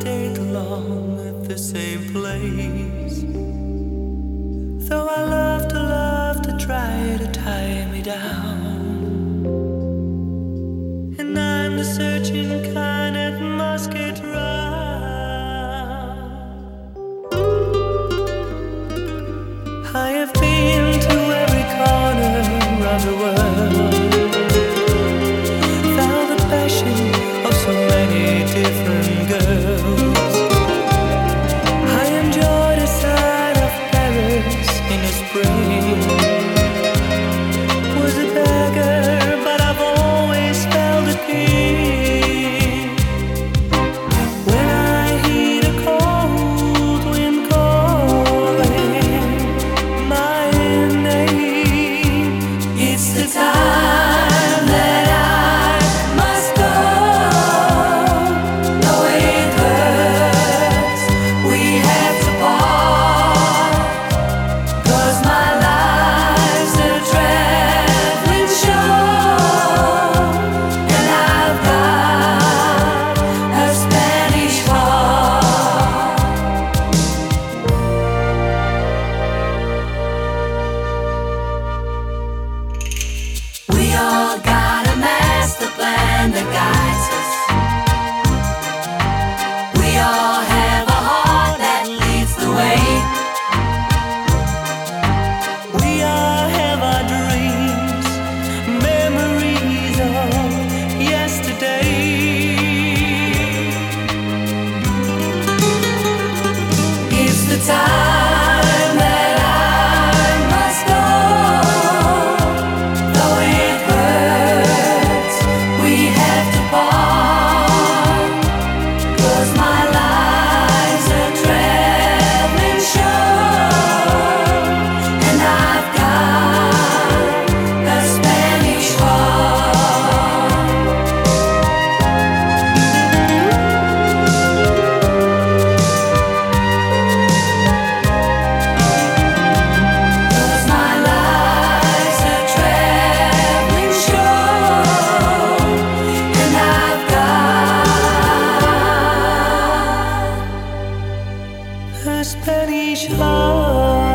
stayed long at the same place. Though I love to love to try to tie me down, and I'm the searching kind. dich.